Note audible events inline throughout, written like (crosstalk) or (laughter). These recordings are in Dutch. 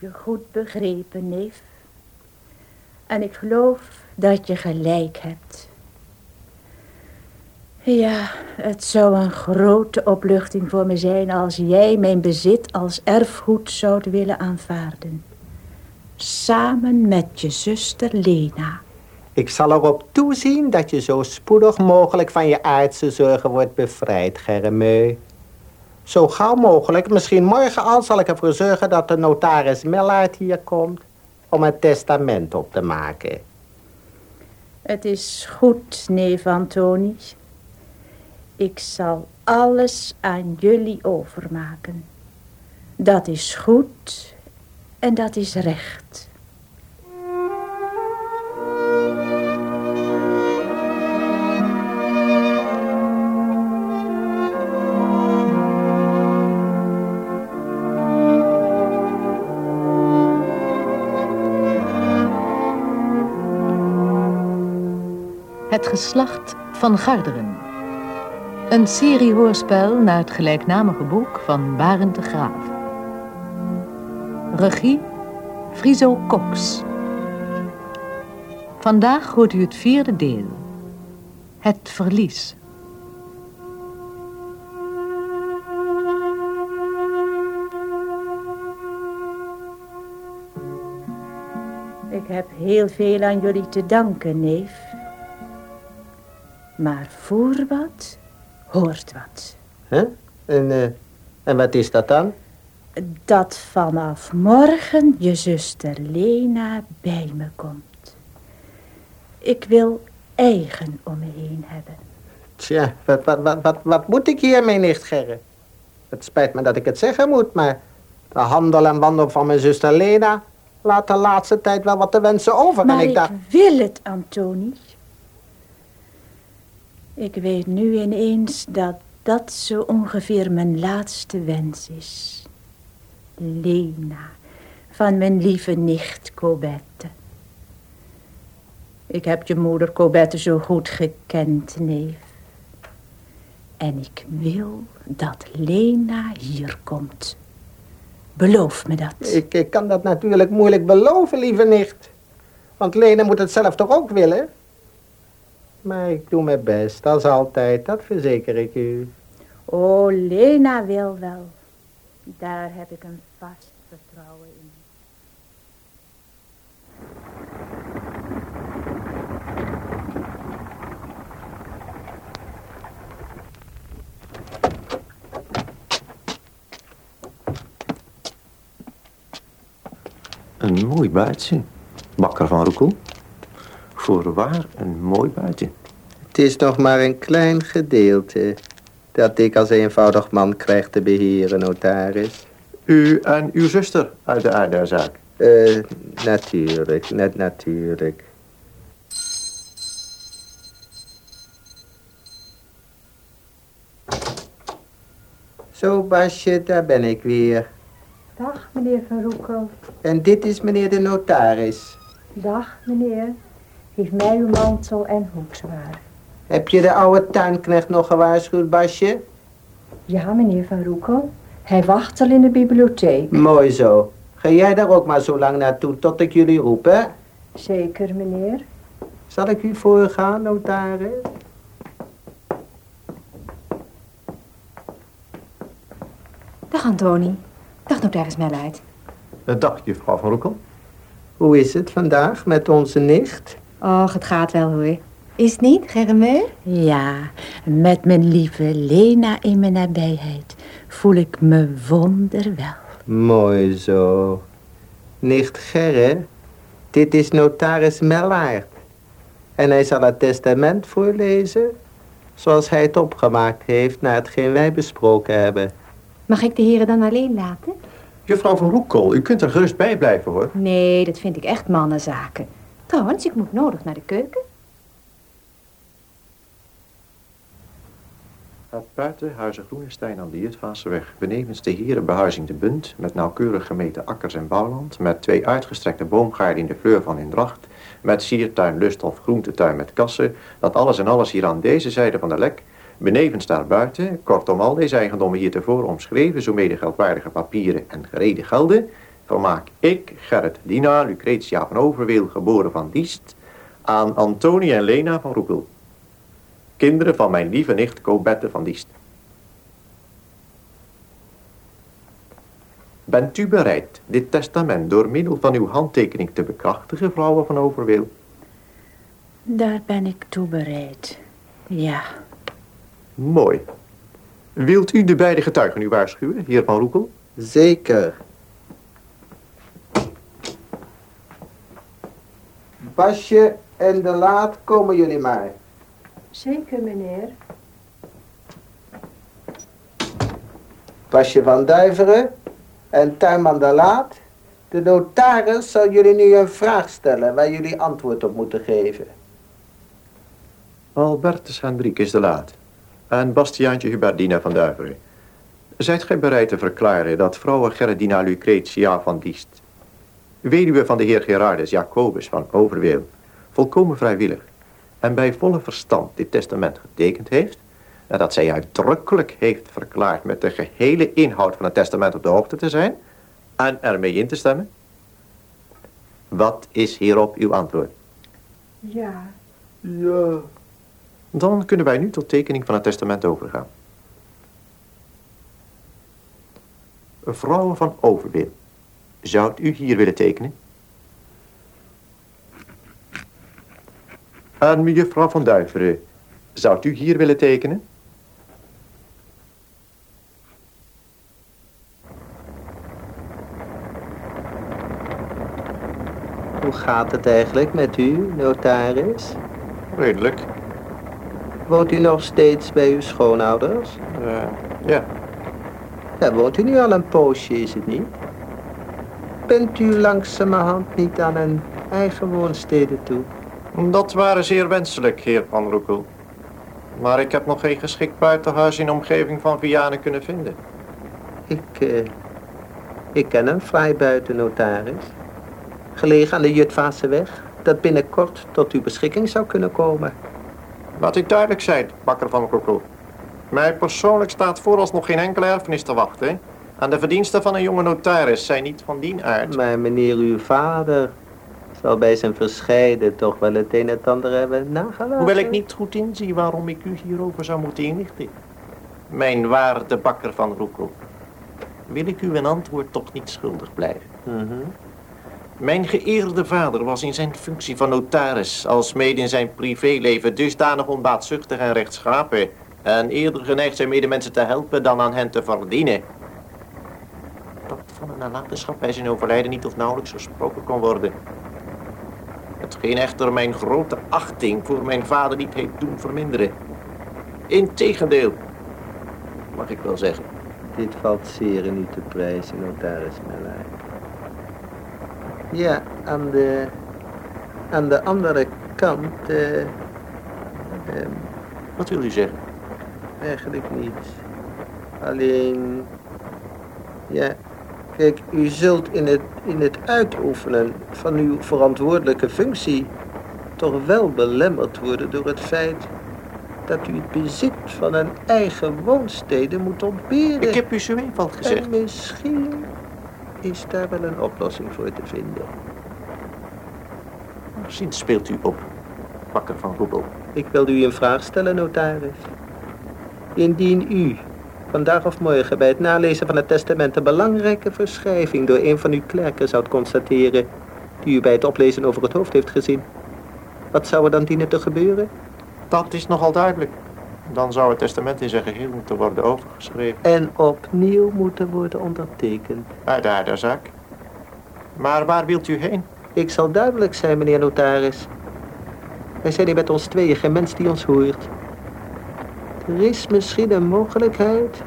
je goed begrepen, neef. En ik geloof dat je gelijk hebt. Ja, het zou een grote opluchting voor me zijn als jij mijn bezit als erfgoed zou willen aanvaarden. Samen met je zuster Lena. Ik zal erop toezien dat je zo spoedig mogelijk van je aardse zorgen wordt bevrijd, Germeu. Zo gauw mogelijk, misschien morgen al, zal ik ervoor zorgen dat de notaris Mellaert hier komt om het testament op te maken. Het is goed, neef Antoni. Ik zal alles aan jullie overmaken. Dat is goed en dat is recht. Geslacht van Garderen. Een serie hoorspel naar het gelijknamige boek van Barend de Graaf. Regie Friso Cox. Vandaag hoort u het vierde deel. Het verlies. Ik heb heel veel aan jullie te danken, neef. Maar voor wat hoort wat. Huh? En, uh, en wat is dat dan? Dat vanaf morgen je zuster Lena bij me komt. Ik wil eigen om me heen hebben. Tja, wat, wat, wat, wat, wat moet ik hiermee, nicht Gerre? Het spijt me dat ik het zeggen moet, maar de handel en wandel van mijn zuster Lena laat de laatste tijd wel wat te wensen over. Maar en ik, ik dacht... wil het, Antoni. Ik weet nu ineens dat dat zo ongeveer mijn laatste wens is. Lena, van mijn lieve nicht Cobette. Ik heb je moeder Cobette zo goed gekend, neef. En ik wil dat Lena hier komt. Beloof me dat. Ik, ik kan dat natuurlijk moeilijk beloven, lieve nicht. Want Lena moet het zelf toch ook willen? Maar ik doe mijn best, als altijd, dat verzeker ik u. Oh, Lena wil wel. Daar heb ik een vast vertrouwen in. Een mooi buitje. Bakker van Roekel. Voorwaar een mooi buitje. Het is nog maar een klein gedeelte dat ik als eenvoudig man krijg te beheren, notaris. U en uw zuster uit de aardezaak. Eh, natuurlijk, net natuurlijk. Zo, Basje, daar ben ik weer. Dag, meneer Van Roekel. En dit is meneer de notaris. Dag, meneer. Geef mij uw mantel en hoed maar. Heb je de oude tuinknecht nog gewaarschuwd, Basje? Ja, meneer Van Roekel. Hij wacht al in de bibliotheek. Mooi zo. Ga jij daar ook maar zo lang naartoe tot ik jullie roep, hè? Zeker, meneer. Zal ik u voorgaan, notaris? Dag Antoni. Dag notaris Melluit. Dag, juffrouw van Roekel. Hoe is het vandaag met onze nicht? Och, het gaat wel hoor. Is het niet, Germe? Ja, met mijn lieve Lena in mijn nabijheid voel ik me wonderwel. Mooi zo. Nicht Gerre, dit is notaris Mellaert. En hij zal het testament voorlezen zoals hij het opgemaakt heeft na hetgeen wij besproken hebben. Mag ik de heren dan alleen laten? Juffrouw van Roekel, u kunt er gerust bij blijven, hoor. Nee, dat vind ik echt mannenzaken. Trouwens, ik moet nodig naar de keuken. Gaat buiten Huizen Groenestein aan de Jutvaaseweg, benevens de herenbehuizing de Bunt, met nauwkeurig gemeten akkers en bouwland, met twee uitgestrekte boomgaarden in de fleur van Indracht, met siertuin, lust of groentetuin met kassen, dat alles en alles hier aan deze zijde van de lek, benevens daar buiten, kortom al deze eigendommen hier tevoren omschreven, zo mede geldwaardige papieren en gereden gelden, vermaak ik, Gerrit Dina, Lucretia van Overweel, geboren van Diest, aan Antonie en Lena van Roepel. Kinderen van mijn lieve nicht Cobette van Diest. Bent u bereid dit testament door middel van uw handtekening te bekrachtigen, vrouwen van Overweel? Daar ben ik toe bereid. Ja. Mooi. Wilt u de beide getuigen u waarschuwen, heer Van Roekel? Zeker. Basje en de Laat, komen jullie maar. Zeker, meneer. Basje van Duiveren en Tuinman de Laat. De notaris zal jullie nu een vraag stellen waar jullie antwoord op moeten geven. Albertus Hendrik de Laat en Bastiaantje Huberdina van Duiveren. Zijt gij bereid te verklaren dat vrouwe Gerardina Lucretia van Diest, weduwe van de heer Gerardus Jacobus van Overweel, volkomen vrijwillig en bij volle verstand dit testament getekend heeft, nadat zij uitdrukkelijk heeft verklaard met de gehele inhoud van het testament op de hoogte te zijn en ermee in te stemmen? Wat is hierop uw antwoord? Ja. Ja. Dan kunnen wij nu tot tekening van het testament overgaan. Vrouwen van Overweel, zou u hier willen tekenen? En mevrouw van Duiveren, zou u hier willen tekenen? Hoe gaat het eigenlijk met u, notaris? Redelijk. Woont u nog steeds bij uw schoonouders? Uh, ja. Daar woont u nu al een poosje, is het niet? Bent u langzamerhand niet aan een eigen woonstede toe? Dat waren zeer wenselijk, heer Van Roekel. Maar ik heb nog geen geschikt buitenhuis in de omgeving van Vianen kunnen vinden. Ik, uh, ik ken een fraai buitennotaris. Gelegen aan de Jutvaaseweg, dat binnenkort tot uw beschikking zou kunnen komen. Laat ik duidelijk zijn, bakker van Roekel. Mij persoonlijk staat vooralsnog geen enkele erfenis te wachten. En de verdiensten van een jonge notaris zijn niet van die aard. Maar meneer uw vader zal bij zijn verscheiden toch wel het een en ander hebben nagelaten. Hoewel ik niet goed inzie waarom ik u hierover zou moeten inlichten. Mijn waarde bakker van Roekel. Wil ik u een antwoord toch niet schuldig blijven? Mhm. Mijn geëerde vader was in zijn functie van notaris, als mede in zijn privéleven dusdanig onbaatzuchtig en rechtschapen, en eerder geneigd zijn medemensen te helpen dan aan hen te verdienen. Dat van een nalatenschap bij zijn overlijden niet of nauwelijks gesproken kon worden. Hetgeen echter mijn grote achting voor mijn vader niet heeft doen verminderen. Integendeel, mag ik wel zeggen. Dit valt zeer in u te prijzen, notaris Mellaar. Ja, aan de, aan de andere kant, eh, ehm, Wat wil u zeggen? eigenlijk niet. Alleen, ja, kijk, u zult in het, in het uitoefenen van uw verantwoordelijke functie toch wel belemmerd worden door het feit dat u het bezit van een eigen woonstede moet ontberen. Ik heb u zo eenvoudig gezegd. En misschien is daar wel een oplossing voor te vinden. Sinds speelt u op, bakker van Roebel. Ik wilde u een vraag stellen, notaris. Indien u vandaag of morgen bij het nalezen van het testament een belangrijke verschrijving door een van uw klerken zou constateren, die u bij het oplezen over het hoofd heeft gezien, wat zou er dan dienen te gebeuren? Dat is nogal duidelijk. Dan zou het testament in zijn geheel moeten worden overgeschreven. En opnieuw moeten worden ondertekend. Uit de zaak. Maar waar wilt u heen? Ik zal duidelijk zijn, meneer notaris. Wij zijn hier met ons tweeën, geen mens die ons hoort. Er is misschien een mogelijkheid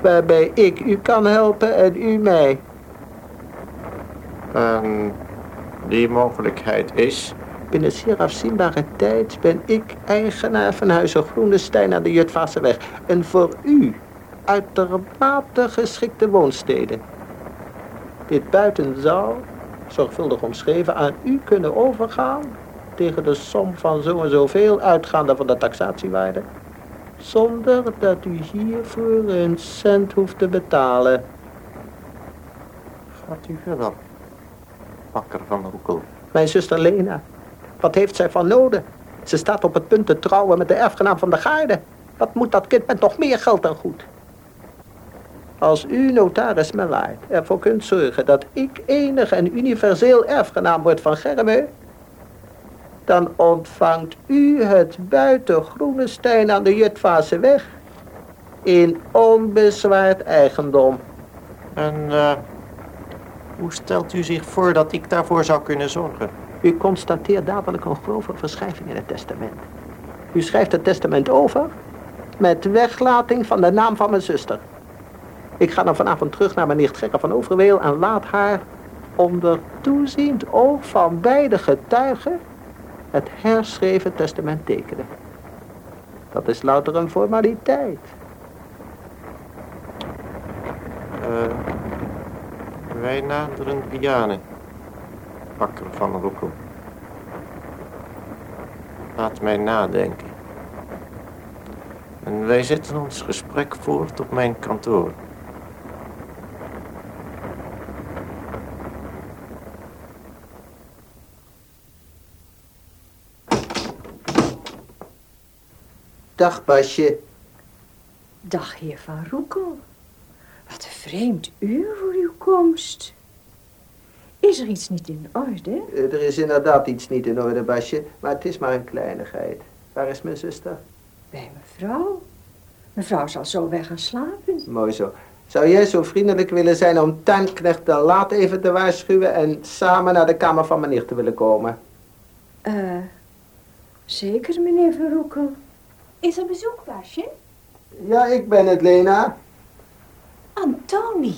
waarbij ik u kan helpen en u mij. En die mogelijkheid is... Binnen zeer afzienbare tijd ben ik eigenaar van Huizen Groenestein aan de Jutvasseweg. Een voor u uitermate geschikte woonstede. Dit buiten zou, zorgvuldig omschreven, aan u kunnen overgaan tegen de som van zo en zoveel uitgaande van de taxatiewaarde. Zonder dat u hiervoor een cent hoeft te betalen. gaat u verder, bakker van Roekel? Mijn zuster Lena. Wat heeft zij van noden? Ze staat op het punt te trouwen met de erfgenaam van de gaarde. Wat moet dat kind met nog meer geld dan goed? Als u, notaris Melaert, ervoor kunt zorgen dat ik enig en universeel erfgenaam word van Germeu, dan ontvangt u het buiten Groenestein aan de Jutvase weg in onbezwaard eigendom. En eh, hoe stelt u zich voor dat ik daarvoor zou kunnen zorgen? U constateert dadelijk een grove verschrijving in het testament. U schrijft het testament over met weglating van de naam van mijn zuster. Ik ga dan vanavond terug naar mijn nicht Gerke van Overweel en laat haar onder toeziend oog van beide getuigen het herschreven testament tekenen. Dat is louter een formaliteit. Eh, wij naderen Vianen, bakker van Roekel. Laat mij nadenken. En wij zetten ons gesprek voort op mijn kantoor. Dag Basje. Dag, heer Van Roekel. Wat een vreemd uur voor uw komst. Is er iets niet in orde? Eh, Er is inderdaad iets niet in orde, Basje, maar het is maar een kleinigheid. Waar is mijn zuster? Bij mevrouw. Mevrouw zal zo weg gaan slapen. Mooi zo. Zou jij zo vriendelijk willen zijn om tuinknecht de laat even te waarschuwen en samen naar de kamer van meneer te willen komen? Eh, zeker, meneer Van Roekel. Is er bezoek, Basje? Ja, ik ben het, Lena. Antoni,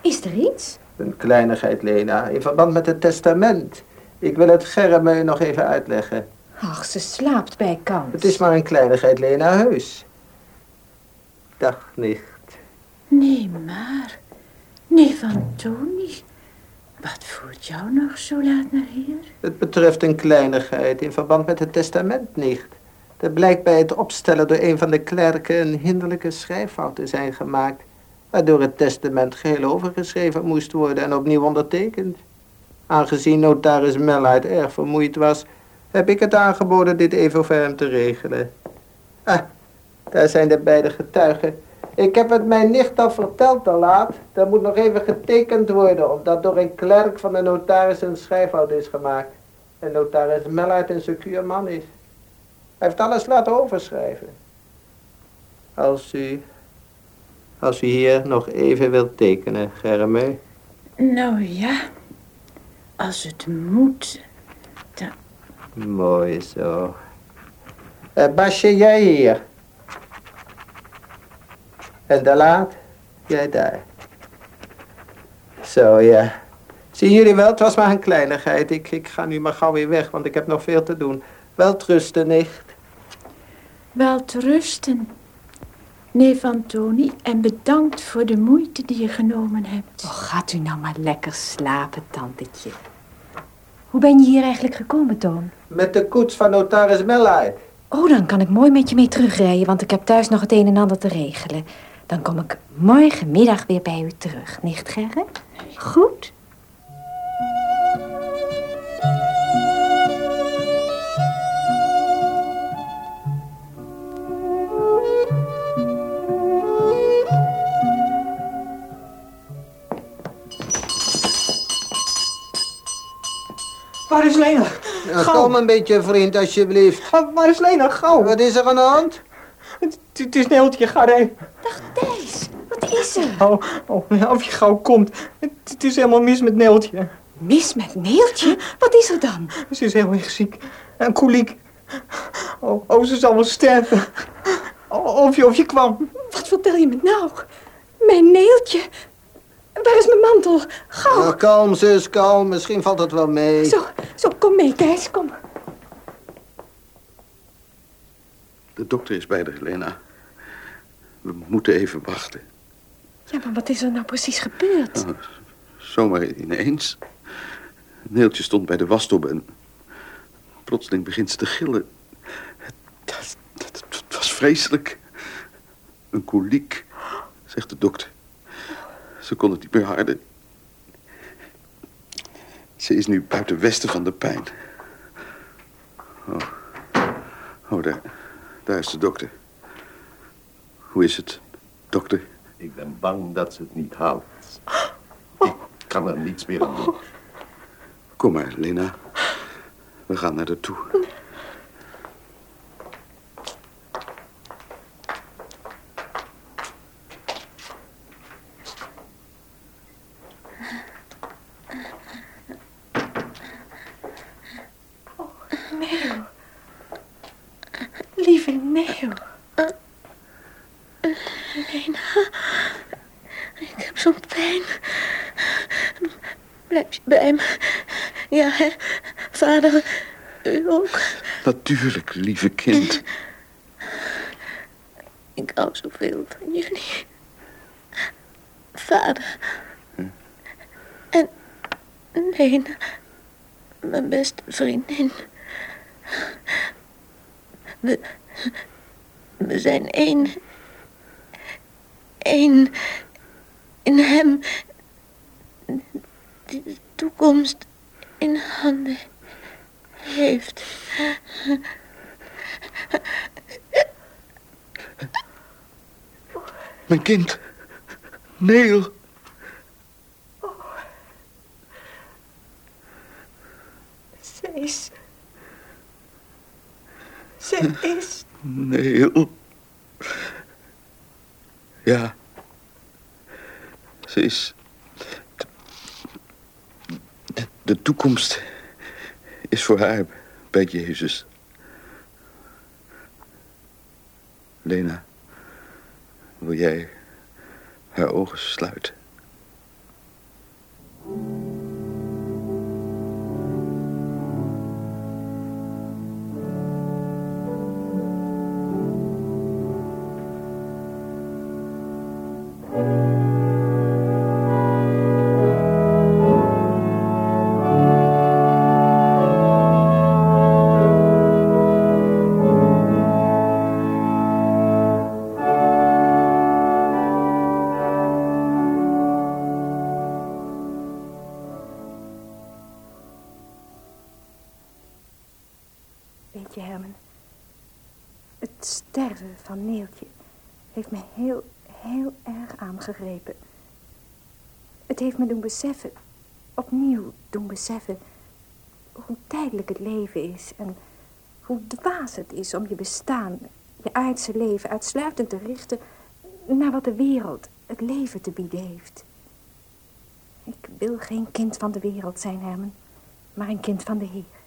is er iets? Een kleinigheid, Lena, in verband met het testament. Ik wil het Germe nog even uitleggen. Ach, ze slaapt bij kans. Het is maar een kleinigheid, Lena, heus. Dag, nicht. Nee, maar. Neef Antoni, wat voert jou nog zo laat naar hier? Het betreft een kleinigheid in verband met het testament, nicht. Er blijkt bij het opstellen door een van de klerken een hinderlijke schrijffout te zijn gemaakt, waardoor het testament geheel overgeschreven moest worden en opnieuw ondertekend. Aangezien notaris Mellard erg vermoeid was, heb ik het aangeboden dit even voor hem te regelen. Ah, daar zijn de beide getuigen. Ik heb het mijn nicht al verteld te laat. Er moet nog even getekend worden, omdat door een klerk van de notaris een schrijffout is gemaakt. En notaris Mellard een secuur man is. Hij heeft alles laten overschrijven. Als u, als u hier nog even wilt tekenen, Germe. Nou ja, als het moet. Mooi zo. Eh, Basje, jij hier. En de laat, jij daar. Zo, ja. Zien jullie wel, het was maar een kleinigheid. Ik, ik ga nu maar gauw weer weg, want ik heb nog veel te doen. Wel trusten, nicht. Wel te rusten. Neef Antoni, en bedankt voor de moeite die je genomen hebt. Oh, gaat u nou maar lekker slapen, tantetje. Hoe ben je hier eigenlijk gekomen, Toon? Met de koets van notaris Mellard. Oh, dan kan ik mooi met je mee terugrijden, want ik heb thuis nog het een en ander te regelen. Dan kom ik morgenmiddag weer bij u terug, nicht Gerrit? Goed? Is Lena? Nou, Gauw. kom een beetje, vriend, alsjeblieft. Waar is Lena? Gauw. Wat is er aan de hand? Het, het is Neeltje, ga erheen. Thijs, wat is er? Oh, oh, of je gauw komt. Het, het is helemaal mis met Neeltje. Mis met Neeltje? Wat is er dan? Ze is heel erg ziek. En koliek. Oh, oh, ze zal wel sterven. Oh, of, je, of je kwam. Wat vertel je me nou? Mijn Neeltje? Waar is mijn mantel? Gauw. Nou, kalm, zus, kalm. Misschien valt het wel mee. Zo, zo, kom mee, Thijs, kom. De dokter is bij de Helena. We moeten even wachten. Ja, maar wat is er nou precies gebeurd? Oh, zomaar ineens. Neeltje stond bij de wasstop en... plotseling begint ze te gillen. Het, het, het- het was vreselijk. Een koliek, zegt de dokter. Ze kon het niet meer harden. Ze is nu buiten westen van de pijn. Oh, oh daar, daar is de dokter. Hoe is het, dokter? Ik ben bang dat ze het niet haalt. Ik kan er niets meer aan doen. Kom maar, Lena. We gaan naar haar toe. Lieve Neeuw. Ik heb zo'n pijn. Blijf je bij me? Ja, hè? Vader, u ook. Natuurlijk, lieve kind. Ik hou zoveel van jullie. Vader. En Lena, mijn beste vriendin. We, we zijn één. Eén in hem. Die de toekomst in handen heeft. Mijn kind. Is... Ze is... Neel. Ja. Ze is... De, de toekomst is voor haar bij Jezus. Lena, wil jij haar ogen sluiten? Weet je, Herman, het sterven van Neeltje heeft me heel, heel erg aangegrepen. Het heeft me doen beseffen, opnieuw doen beseffen, hoe tijdelijk het leven is en hoe dwaas het is om je bestaan, je aardse leven uitsluitend te richten naar wat de wereld, het leven te bieden heeft. Ik wil geen kind van de wereld zijn, Herman, maar een kind van de Heer.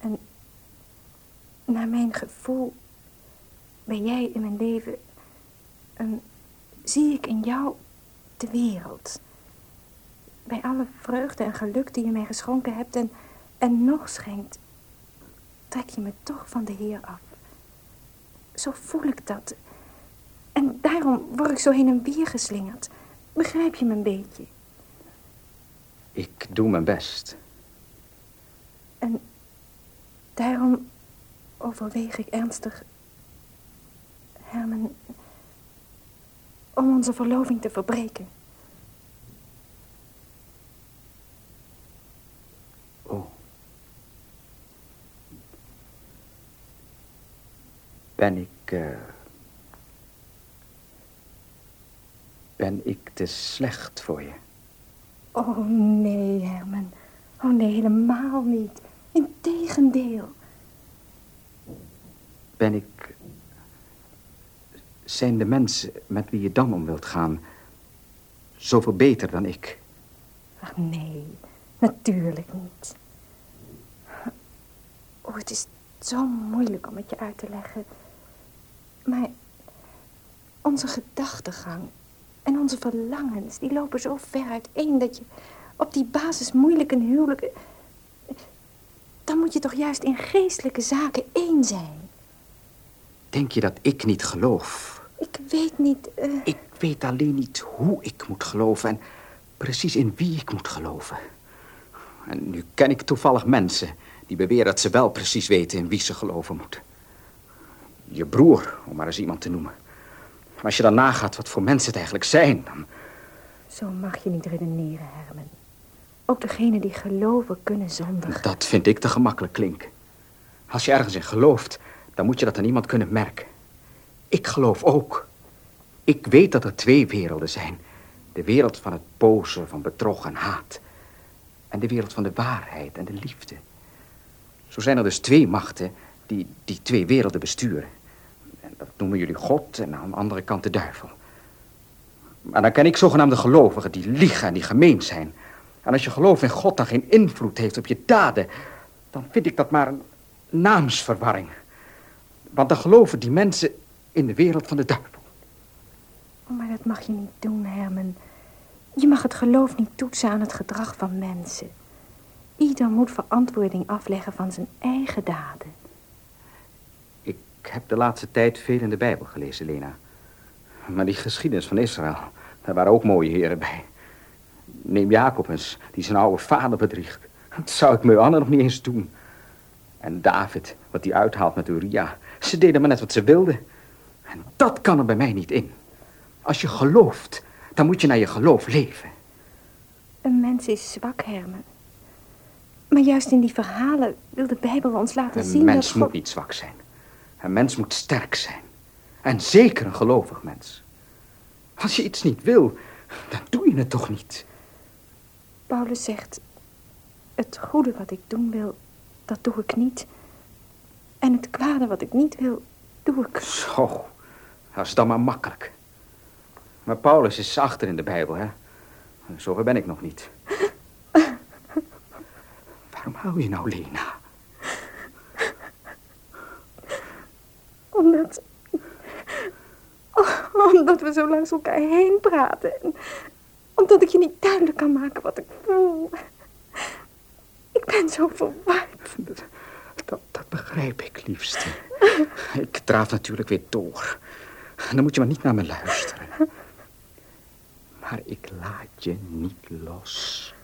En naar mijn gevoel ben jij in mijn leven een, zie ik in jou de wereld. Bij alle vreugde en geluk die je mij geschonken hebt en, en nog schenkt, trek je me toch van de Heer af. Zo voel ik dat. En daarom word ik zo heen en weer geslingerd. Begrijp je me een beetje? Ik doe mijn best. En daarom overweeg ik ernstig, Herman, om onze verloving te verbreken. Oh. Ben ik... eh, Ben ik te slecht voor je? Oh nee, Herman. Oh nee, helemaal niet. Integendeel. Ben ik... Zijn de mensen met wie je dan om wilt gaan... zoveel beter dan ik? Ach nee, natuurlijk niet. Oh, het is zo moeilijk om het je uit te leggen. Maar onze gedachtegang en onze verlangens, die lopen zo ver uiteen dat je op die basis moeilijk een huwelijk... Dan moet je toch juist in geestelijke zaken één zijn. Denk je dat ik niet geloof? Ik weet niet... eh, Ik weet alleen niet hoe ik moet geloven en precies in wie ik moet geloven. En nu ken ik toevallig mensen die beweren dat ze wel precies weten in wie ze geloven moeten. Je broer, om maar eens iemand te noemen. Maar als je dan nagaat wat voor mensen het eigenlijk zijn, dan... Zo mag je niet redeneren, Herman. Ook degenen die geloven kunnen zondigen. Dat vind ik te gemakkelijk klink. Als je ergens in gelooft, dan moet je dat aan iemand kunnen merken. Ik geloof ook. Ik weet dat er twee werelden zijn. De wereld van het boze, van bedrog en haat. En de wereld van de waarheid en de liefde. Zo zijn er dus twee machten die die twee werelden besturen. En dat noemen jullie God en aan de andere kant de duivel. Maar dan ken ik zogenaamde gelovigen die liegen en die gemeen zijn. En als je geloof in God dan geen invloed heeft op je daden... dan vind ik dat maar een naamsverwarring. Want dan geloven die mensen in de wereld van de duivel. Oh, maar dat mag je niet doen, Herman. Je mag het geloof niet toetsen aan het gedrag van mensen. Ieder moet verantwoording afleggen van zijn eigen daden. Ik heb de laatste tijd veel in de Bijbel gelezen, Lena. Maar die geschiedenis van Israël, daar waren ook mooie heren bij. Neem Jacob eens, die zijn oude vader bedriegt. Dat zou ik mijn Anne nog niet eens doen. En David, wat hij uithaalt met Uria. Ze deden maar net wat ze wilden. En dat kan er bij mij niet in. Als je gelooft, dan moet je naar je geloof leven. Een mens is zwak, Herman. Maar juist in die verhalen wil de Bijbel ons laten zien Een mens dat moet niet zwak zijn. Een mens moet sterk zijn. En zeker een gelovig mens. Als je iets niet wil, dan doe je het toch niet. Paulus zegt... Het goede wat ik doen wil, dat doe ik niet. En het kwade wat ik niet wil, doe ik. Zo, dat is dan maar makkelijk. Maar Paulus is achter in de Bijbel, hè? Zover ben ik nog niet. (laughs) Waarom hou je nou, Lena? Omdat... Oh, omdat we zo langs elkaar heen praten. En omdat ik je niet duidelijk kan maken wat ik voel. Ik ben zo verward. Dat, dat begrijp ik, liefste. Ik draaf natuurlijk weer door. Dan moet je maar niet naar me luisteren. Maar ik laat je niet los.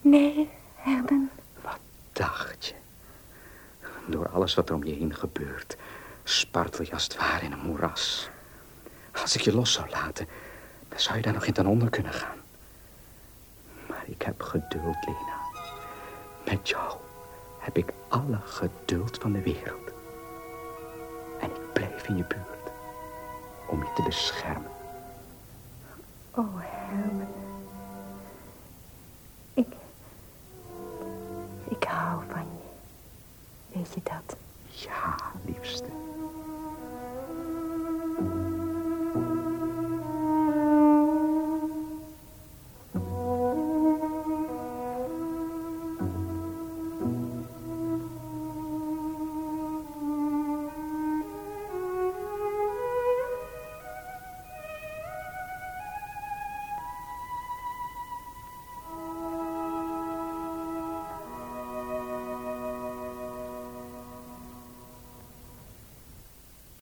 Nee, Herman. Wat dacht je? Door alles wat er om je heen gebeurt, spartel je als het ware in een moeras. Als ik je los zou laten, zou je daar nog in ten onder kunnen gaan. Maar ik heb geduld, Lena. Met jou heb ik alle geduld van de wereld. En ik blijf in je buurt om je te beschermen. Oh, Herman. Ik... Ik hou van je. Weet je dat? Ja, liefste.